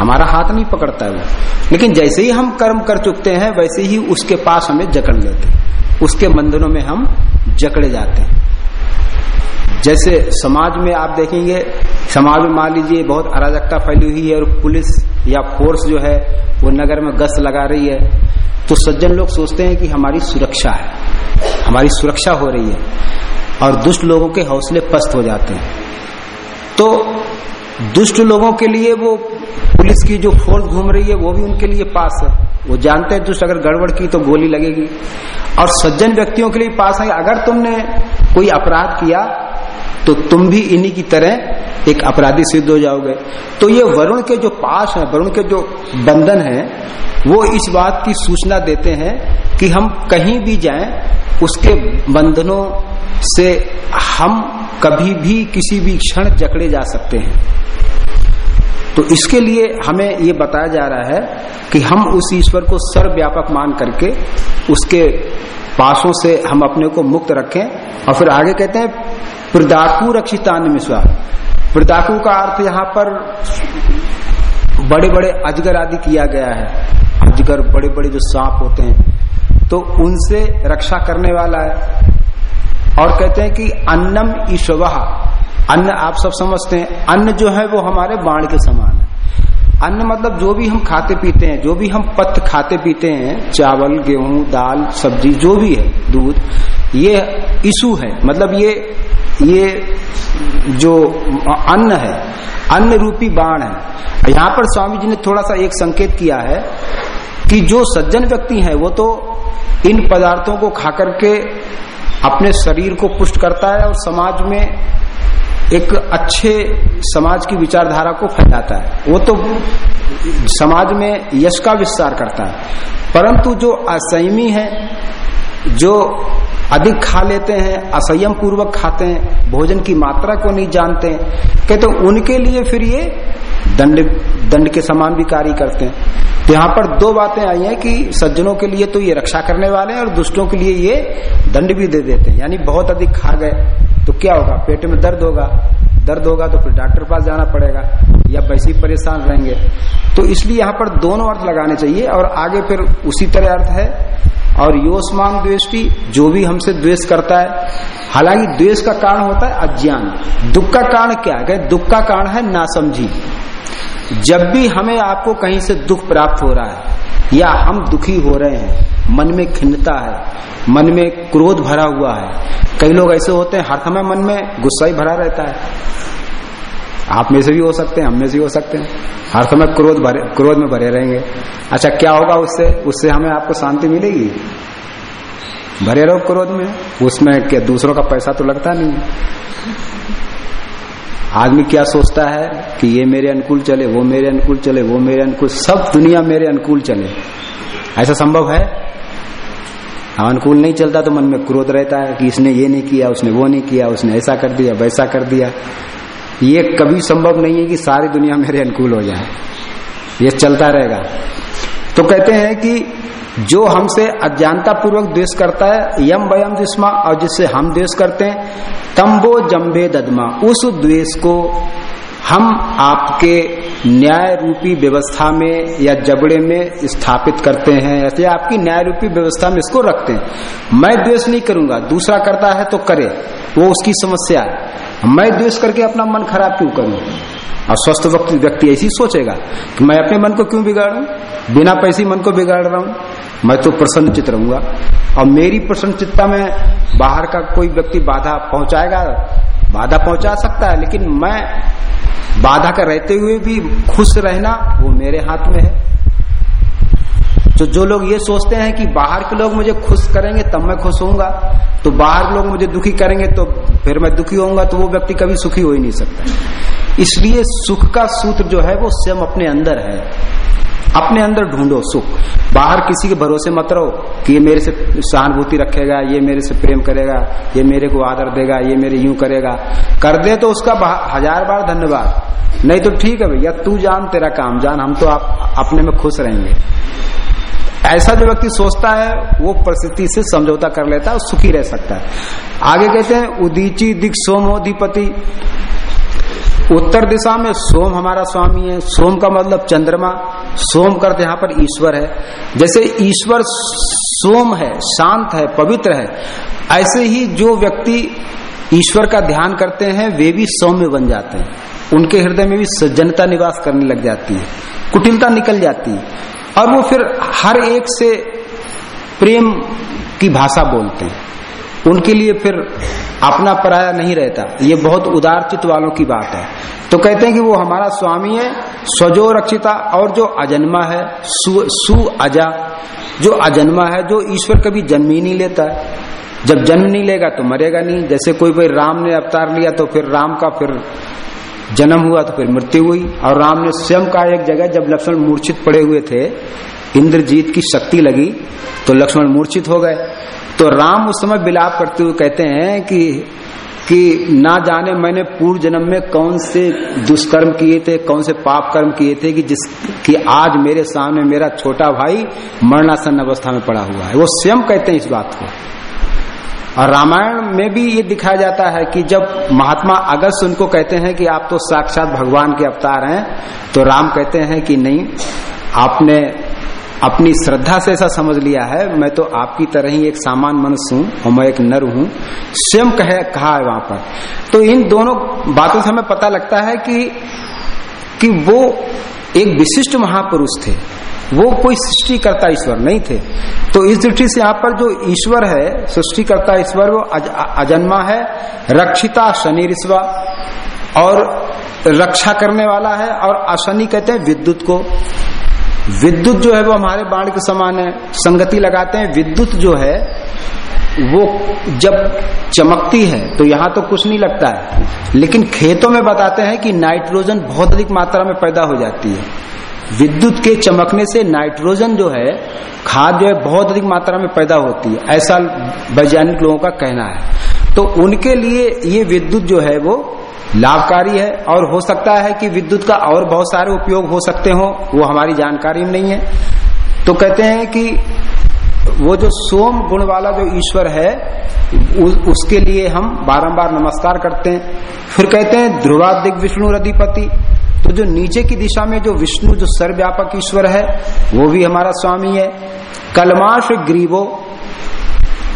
हमारा हाथ नहीं पकड़ता है वो। लेकिन जैसे ही हम कर्म कर चुकते हैं, वैसे ही उसके पास हमें जकड़ लेते हैं। उसके बंधनों में हम जकड़े जाते हैं। जैसे समाज में आप देखेंगे, समाज में मान लीजिए बहुत अराजकता फैली हुई है और पुलिस या फोर्स जो है, वो नगर में गश्त लगा रही है। तो सज्जन लोग सोचते हैं कि हमारी सुरक्षा है, हमारी सुरक्षा हो रही है और दुष्ट लोगों के हौसले पस्त हो जाते हैं। तो दुष्ट लोगों के लिए वो पुलिस की जो फोर्स घूम रही है, वो भी उनके लिए पास है। वो जानते हैं दुष्ट अगर गड़बड़ की तो गोली लगेगी। और सज्जन व्यक्तियों के लिए पास है, अगर तुमने कोई अपराध किया तो तुम भी इन्हीं की तरह एक अपराधी सिद्ध हो जाओगे। तो ये वरुण के जो पास है, वरुण के जो बंधन है, वो इस बात की सूचना देते हैं कि हम कहीं भी जाएँ, उसके बंधनों से हम कभी भी किसी भी क्षण जकड़े जा सकते हैं। तो इसके लिए हमें ये बताया जा रहा है कि हम उस ईश्वर को सर्वव्यापक मान करके उसके पासों से हम अपने को मुक्त रखें और फिर आगे कहते हैं प्रदाकु रक्षितान मिश्वा प्रदाकु का अर्थ यहाँ पर बड़े बड़े अजगर आदि किया गया है। अजगर बड़े बड़े जो सांप होते हैं तो उनसे रक्षा करने वाला है। और कहते हैं कि अन्नम ईश्वा अन्न आप सब समझते हैं, अन्न जो है वो हमारे बाण के समान है। अन्न मतलब जो भी हम खाते पीते हैं, जो भी हम पत्त खाते पीते हैं, चावल, गेहूँ, दाल, सब्ज़ी, जो भी है, दूध, ये ईसु है। मतलब ये ये जो अन्न है, अन्न रूपी बाण है। यहाँ पर स्वामी जी ने थोड़ा सा एक संकेत किया है कि जो सज्जन व्यक्ति है, वो तो इन पदार्थों को खा करके अपने शरीर को पुष्ट करता है और समाज में एक अच्छे समाज की विचारधारा को फैलाता है। वो तो समाज में यश का विस्तार करता है। परंतु जो असयमी है, जो अधिक खा लेते हैं असंयम पूर्वक खाते हैं, भोजन की मात्रा को नहीं जानते हैं। कहते तो उनके लिए फिर ये दंड दंड के समान भी कार्य करते हैं। तो यहाँ पर दो बातें आई हैं कि सज्जनों के लिए तो ये रक्षा करने वाले हैं और दुष्टों के लिए ये दंड भी दे देते हैं। यानी बहुत अधिक खा गए तो क्या होगा? पेट में दर्द होगा। दर्द होगा तो फिर डॉक्टर पास जाना पड़ेगा, या वैसे ही परेशान रहेंगे। तो इसलिए यहाँ पर दोनों अर्थ लगाने चाहिए और आगे फिर उसी तरह अर्थ है और योसमान द्वेष्टि जो भी हमसे द्वेष करता है, हालाँकि द्वेष का कारण होता है अज्ञान। दुख का कारण क्या है? दुख का कारण है नासमझी। जब भी हमें आपको कहीं से दुख प्राप्त हो रहा है, या हम दुखी हो रहे हैं, मन में खिन्नता है, मन में क्रोध भरा हुआ है, कई लोग ऐसे होते हैं, हर समय मन में गुस्सा ही भरा रहता है। आप में से भी हो सकते हैं, हम में से भी हो सकते हैं। हर समय क्रोध भरे, क्रोध में भरे रहेंगे। अच्छा क्या होगा उससे? उससे हमें आपको शांति मिलेगी। भरे रहो क्रोध में। उसमें क्या, दूसरों का पैसा तो लगता नहीं आदमी क्या सोचता है कि ये मेरे अनुकूल चले, वो मेरे अनुकूल चले, वो मेरे अनुकूल, सब दुनिया मेरे अनुकूल चले। ऐसा संभव है, अनुकूल नहीं चलता तो मन में क्रोध रहता है कि इसने ये नहीं किया, उसने वो नहीं किया, उसने ऐसा कर दिया, वैसा कर दिया। ये कभी संभव नहीं है कि सारी दुनिया मेरे अनुकूल हो जाए। ये चलता रहेगा। तो कहते हैं कि जो हमसे अज्ञानता पूर्वक द्वेष करता है, यम वयम जिसमा, और जिससे हम द्वेष करते हैं तम्बो जम्बे ददमा, उस द्वेष को हम आपके न्याय रूपी व्यवस्था में या जबड़े में स्थापित करते हैं, ऐसे आपकी न्याय रूपी व्यवस्था में इसको रखते हैं। मैं द्वेष नहीं करूँगा, दूसरा करता है तो करे, वो उसकी समस्या है। मैं द्वेष करके अपना मन खराब क्यों करूँ? और स्वस्थ वक्त व्यक्ति ऐसी सोचेगा कि मैं अपने मन को क्यों बिगाड़ू? बिना पैसे मन को बिगाड़ रहा हूँ, मैं तो प्रसन्न चित रहूँगा। और मेरी प्रसन्न चित्ता में बाहर का कोई व्यक्ति बाधा पहुंचाएगा? बाधा पहुँचा सकता है, लेकिन मैं बाधा का रहते हुए भी खुश रहना वो मेरे हाथ में है। तो जो लोग ये सोचते हैं कि बाहर के लोग मुझे खुश करेंगे, तब मैं खुश होऊँगा। तो बाहर के लोग मुझे दुखी करेंगे तो फिर मैं दुखी होऊँगा तो वो व्यक्ति कभी सुखी हो ही नहीं सकता। इसलिए सुख का सूत्र जो है, वो स्वयं अपने अंदर है। अपने अंदर ढूंढो सुख। बाहर किसी के भरोसे मत रहो कि ये मेरे से सहानुभूति रखेगा, ये मेरे से प्रेम करेगा, ये मेरे को आदर देगा, ये मेरे यूँ करेगा। कर दे तो उसका हज़ार बार धन्यवाद। नहीं तो ठीक है भैया तू जान तेरा काम, जान, हम तो आप अपने में खुश रहेंगे। ऐसा जो व्यक्ति सोचता है, वो परिस्थिति से समझौता कर लेता है और सुखी रह सकता है। आगे कहते हैं, उदीची दिख सोमोधिपति उत्तर दिशा में सोम हमारा स्वामी है। सोम का मतलब चंद्रमा। सोम करते यहाँ पर ईश्वर है। जैसे ईश्वर सोम है, शांत है, पवित्र है, ऐसे ही जो व्यक्ति ईश्वर का ध्यान करते हैं, वे भी सौम्य बन जाते हैं। उनके हृदय में भी सज्जनता निवास करने लग जाती है। कुटिलता निकल जाती है। और वो फिर हर एक से प्रेम की भाषा बोलते हैं। उनके लिए फिर अपना पराया नहीं रहता। ये बहुत उदार चित्त वालों की बात है। तो कहते हैं कि वो हमारा स्वामी है स्वजो रक्षिता और जो अजन्मा है सु, अजा। जो अजन्मा है जो ईश्वर कभी जन्म ही नहीं लेता है। जब जन्म नहीं लेगा तो मरेगा नहीं। जैसे कोई भाई राम ने अवतार लिया तो फिर राम का फिर जन्म हुआ तो फिर मृत्यु हुई। और राम ने स्वयं का एक जगह जब लक्ष्मण मूर्छित पड़े हुए थे इंद्रजीत की शक्ति लगी तो लक्ष्मण मूर्छित हो गए। तो राम उस समय विलाप करते हुए कहते हैं कि कि ना जाने मैंने पूर्व जन्म में कौन से दुष्कर्म किए थे, कौन से पाप कर्म किए थे कि जिस, कि आज मेरे सामने मेरा छोटा भाई मरणासन अवस्था में पड़ा हुआ है। वो स्वयं कहते हैं इस बात को। और रामायण में भी ये दिखाया जाता है कि जब महात्मा अगस्त उनको कहते हैं कि आप तो साक्षात भगवान के अवतार हैं तो राम कहते हैं कि नहीं, आपने अपनी श्रद्धा से ऐसा समझ लिया है मैं तो आपकी तरह ही एक सामान्य मनुष्य हूँ और मैं एक नर हूँ। स्वयं कहे कहा है वहाँ पर। तो इन दोनों बातों से हमें पता लगता है कि कि वो एक विशिष्ट महापुरुष थे। वो कोई सृष्टिकर्ता ईश्वर नहीं थे। तो इस दृष्टि से यहाँ पर जो ईश्वर है सृष्टिकर्ता ईश्वर वो अज, अजन्मा है रक्षिता शनि ऋषवा और रक्षा करने वाला है और अशनि कहते हैं विद्युत को। विद्युत जो है वो हमारे बाण के समान है, संगति लगाते हैं। विद्युत जो है, वो जब चमकती है तो यहाँ तो कुछ नहीं लगता है। लेकिन खेतों में बताते हैं कि नाइट्रोजन बहुत अधिक मात्रा में पैदा हो जाती है। विद्युत के चमकने से नाइट्रोजन जो है, खाद जो है बहुत अधिक मात्रा में पैदा होती है। ऐसा वैज्ञानिक लोगों का कहना है। तो उनके लिए ये विद्युत जो है वो लाभकारी है और हो सकता है कि विद्युत का और बहुत सारे उपयोग हो सकते हो वो हमारी जानकारी में नहीं है। तो कहते हैं कि वो जो सोम गुण वाला जो ईश्वर है उ, उसके लिए हम बारंबार नमस्कार करते हैं। फिर कहते हैं ध्रुवादिक विष्णु रधिपति। तो जो नीचे की दिशा में जो विष्णु जो सर्वव्यापक ईश्वर है वो भी हमारा स्वामी है। कलमाश ग्रीवो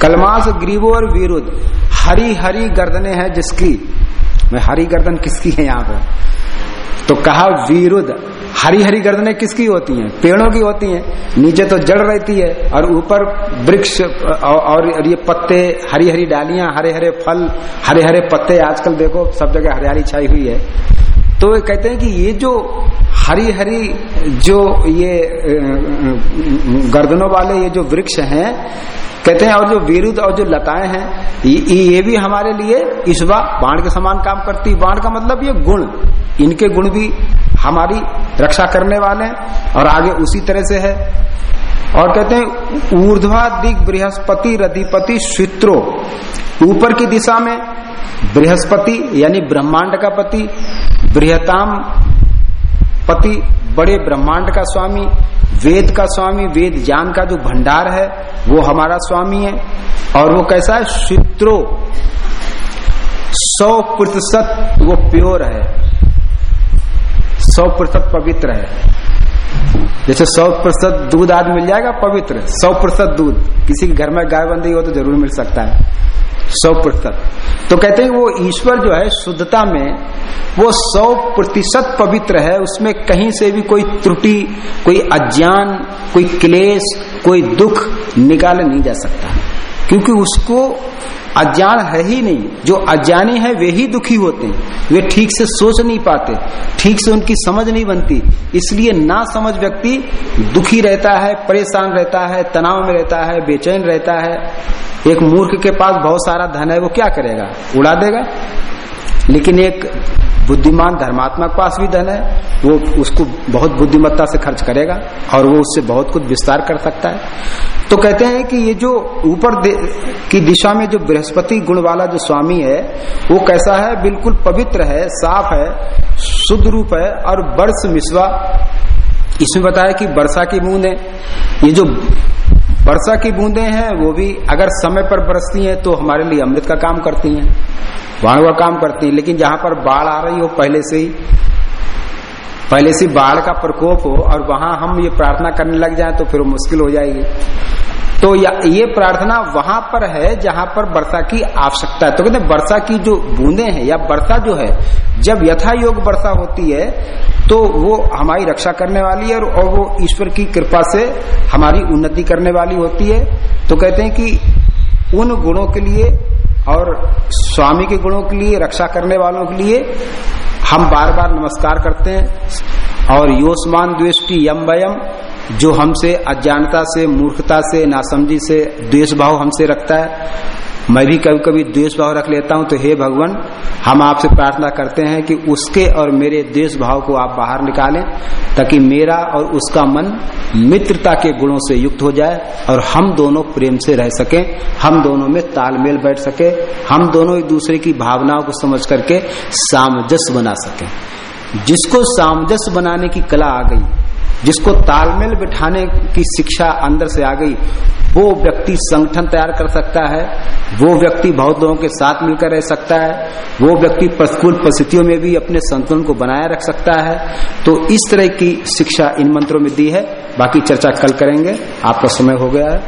कलमाश ग्रीवो और विरुद्ध हरी हरी गर्दने हैं जिसकी में हरी गर्दन किसकी है यहाँ पर तो कहा, विरुद्ध। हरी हरी गर्दने किसकी होती हैं? पेड़ों की होती हैं। नीचे तो जड़ रहती है और ऊपर वृक्ष और ये पत्ते, हरी हरी डालियाँ, हरे हरे फल, हरे हरे पत्ते। आजकल देखो, सब जगह हरियाली छाई हुई है। तो कहते हैं कि ये जो हरी हरी जो ये गर्दनों वाले ये जो वृक्ष हैं कहते हैं और जो विरुद्ध और जो लताएँ हैं ये, ये भी हमारे लिए ईश्वा बाण के समान काम करती बाण का मतलब ये गुण इनके गुण भी हमारी रक्षा करने वाले हैं और आगे उसी तरह से है। और कहते हैं ऊर्ध्वा दिग बृहस्पति रधिपति शित्रो। ऊपर की दिशा में बृहस्पति, यानी ब्रह्मांड का पति, बृहताम पति, बड़े ब्रह्मांड का स्वामी, वेद का स्वामी, वेद ज्ञान का जो भंडार है, वो हमारा स्वामी है। और वो कैसा है? शित्रो। सौ प्रतिशत वो प्योर है। सौ प्रतिशत पवित्र है। जैसे सौ प्रतिशत दूध आज मिल जाएगा पवित्र, सौ प्रतिशत दूध। किसी के घर में गाय बंदी हो तो ज़रूर मिल सकता है। सौ प्रतिशत। तो कहते हैं वो ईश्वर जो है शुद्धता में, वो सौ प्रतिशत पवित्र है, उसमें कहीं से भी कोई त्रुटि, कोई अज्ञान, कोई क्लेश, कोई दुख निकाला नहीं जा सकता। क्योंकि उसको अज्ञान है ही नहीं। जो अज्ञानी है, वे ही दुखी होते हैं। वे ठीक से सोच नहीं पाते, ठीक से उनकी समझ नहीं बनती। इसलिए ना समझ व्यक्ति दुखी रहता है, परेशान रहता है, तनाव में रहता है, बेचैन रहता है। एक मूर्ख के पास बहुत सारा धन है, वो क्या करेगा? उड़ा देगा? लेकिन एक बुद्धिमान धर्मात्मा के पास भी धन है, वो उसको बहुत बुद्धिमत्ता से खर्च करेगा और वो उससे बहुत कुछ विस्तार कर सकता है। तो कहते हैं कि ये जो ऊपर की दिशा में जो बृहस्पति गुण वाला जो स्वामी है, वो कैसा है? बिल्कुल पवित्र है, साफ़ है, शुद्ध रूप है और वर्ष मिसवा। इसमें बताया कि वर्षा की बूंद है ये जो वर्षा की बूंदे हैं, वो भी अगर समय पर बरसती हैं तो हमारे लिए अमृत का काम करती हैं वहाँ वह काम करती हैं। लेकिन जहाँ पर बाढ़ आ रही हो, पहले से ही, पहले से बाढ़ का प्रकोप हो, और वहाँ हम ये प्रार्थना करने लग जाए तो फिर वो मुश्किल हो जाएगी। तो ये प्रार्थना वहाँ पर है, जहाँ पर वर्षा की आवश्यकता है। तो कहते वर्षा की जो बूंदे हैं, या वर्षा जो है जब यथा योग वर्षा होती है तो वो हमारी रक्षा करने वाली है और वो ईश्वर की कृपा से हमारी उन्नति करने वाली होती है। तो कहते हैं कि उन गुणों के लिए और स्वामी के गुणों के लिए, रक्षा करने वालों के लिए हम बार बार नमस्कार करते हैं। और योसमान द्वेष की यम वयम जो हमसे अज्ञानता से, मूर्खता से, नासमझी से द्वेष भाव हमसे रखता है। मैं भी कभी कभी द्वेष भाव रख लेता हूँ तो हे भगवान, हम आपसे प्रार्थना करते हैं कि उसके और मेरे द्वेष भाव को आप बाहर निकालें, ताकि मेरा और उसका मन मित्रता के गुणों से युक्त हो जाए, और हम दोनों प्रेम से रह सके, हम दोनों में तालमेल बैठ सके, हम दोनों एक दूसरे की भावनाओं को समझ करके सामंजस्य बना सके। जिसको सामंजस्य बनाने की कला आ गई जिसको तालमेल बिठाने की शिक्षा अंदर से आ गई, वो व्यक्ति संगठन तैयार कर सकता है, वो व्यक्ति बहुत लोगों के साथ मिलकर रह सकता है, वो व्यक्ति प्रतिकूल परिस्थितियों में भी अपने संतुलन को बनाए रख सकता है। तो इस तरह की शिक्षा इन मंत्रों में दी है। बाकी चर्चा कल करेंगे। आपका समय हो गया है।